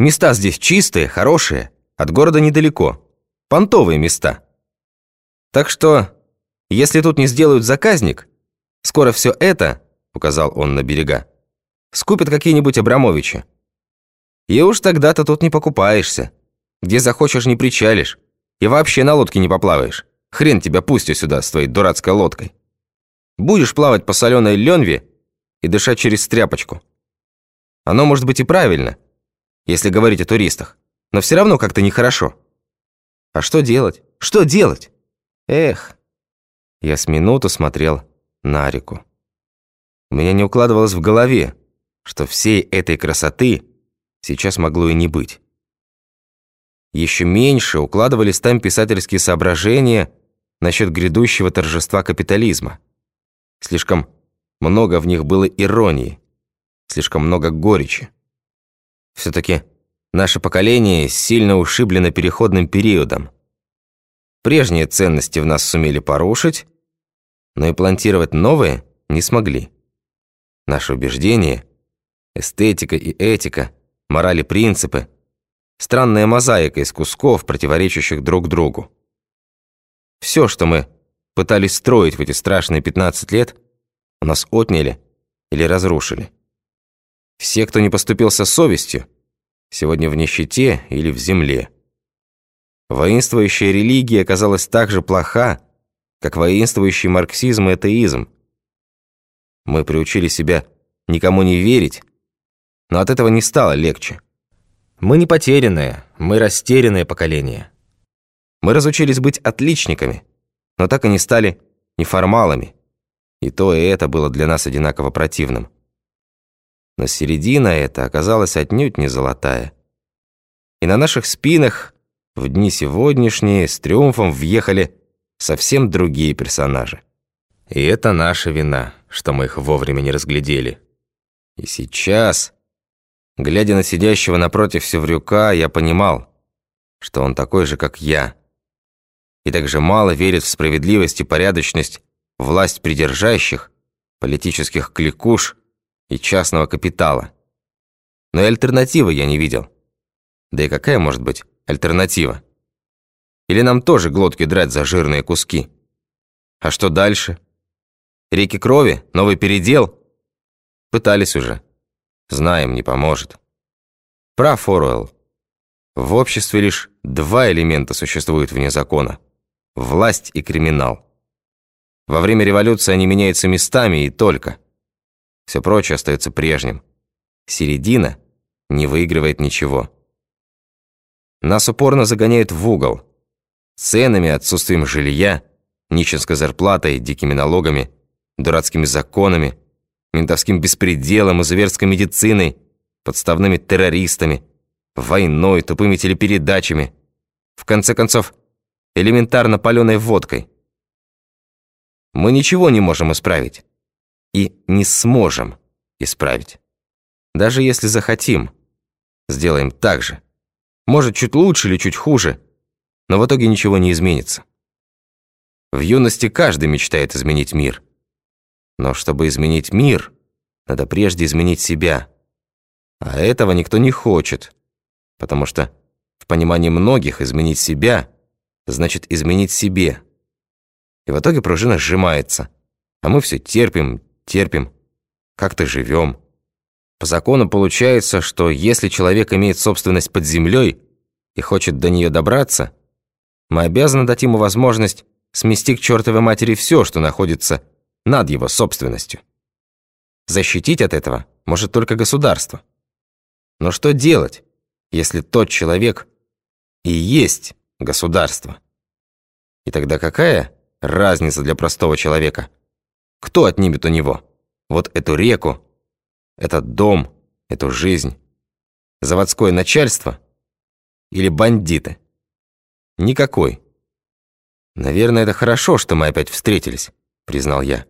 Места здесь чистые, хорошие, от города недалеко. Понтовые места. Так что, если тут не сделают заказник, скоро все это, указал он на берега, скупят какие-нибудь Абрамовичи. И уж тогда-то тут не покупаешься. Где захочешь, не причалишь. И вообще на лодке не поплаваешь. Хрен тебя пустят сюда с твоей дурацкой лодкой. Будешь плавать по соленой ленве и дышать через тряпочку. Оно может быть и правильно, если говорить о туристах, но все равно как-то нехорошо. А что делать? Что делать? Эх. Я с минуту смотрел на реку. У меня не укладывалось в голове, что всей этой красоты сейчас могло и не быть. Еще меньше укладывались там писательские соображения насчет грядущего торжества капитализма. Слишком много в них было иронии, слишком много горечи. Все-таки наше поколение сильно ушиблено переходным периодом. Прежние ценности в нас сумели порушить, но и плантировать новые не смогли. Наши убеждения, эстетика и этика, морали принципы – Странная мозаика из кусков, противоречащих друг другу. Все, что мы пытались строить в эти страшные 15 лет, у нас отняли или разрушили. Все, кто не поступился совестью, сегодня в нищете или в земле. Воинствующая религия оказалась так же плоха, как воинствующий марксизм и атеизм. Мы приучили себя никому не верить, но от этого не стало легче. Мы не потерянное, мы растерянное поколение. Мы разучились быть отличниками, но так и не стали неформалами. И то, и это было для нас одинаково противным. Но середина эта оказалась отнюдь не золотая. И на наших спинах в дни сегодняшние с триумфом въехали совсем другие персонажи. И это наша вина, что мы их вовремя не разглядели. И сейчас Глядя на сидящего напротив Севрюка, я понимал, что он такой же, как я. И также мало верит в справедливость и порядочность власть придержащих, политических кликуш и частного капитала. Но и альтернативы я не видел. Да и какая может быть альтернатива? Или нам тоже глотки драть за жирные куски? А что дальше? Реки крови? Новый передел? Пытались уже. Знаем, не поможет. Прав Оруэлл. В обществе лишь два элемента существуют вне закона. Власть и криминал. Во время революции они меняются местами и только. Все прочее остается прежним. Середина не выигрывает ничего. Нас упорно загоняют в угол. Ценами, отсутствием жилья, нищенской зарплатой, дикими налогами, дурацкими законами – ментовским беспределом и зверской медициной, подставными террористами, войной, тупыми телепередачами, в конце концов, элементарно паленой водкой. Мы ничего не можем исправить. И не сможем исправить. Даже если захотим, сделаем так же. Может, чуть лучше или чуть хуже, но в итоге ничего не изменится. В юности каждый мечтает изменить мир – но чтобы изменить мир, надо прежде изменить себя. А этого никто не хочет, потому что в понимании многих изменить себя значит изменить себе. И в итоге пружина сжимается, а мы все терпим, терпим, как-то живем. По закону получается, что если человек имеет собственность под землей и хочет до нее добраться, мы обязаны дать ему возможность смести к чертовой матери все, что находится над его собственностью. Защитить от этого может только государство. Но что делать, если тот человек и есть государство? И тогда какая разница для простого человека? Кто отнимет у него вот эту реку, этот дом, эту жизнь? Заводское начальство или бандиты? Никакой. Наверное, это хорошо, что мы опять встретились, признал я.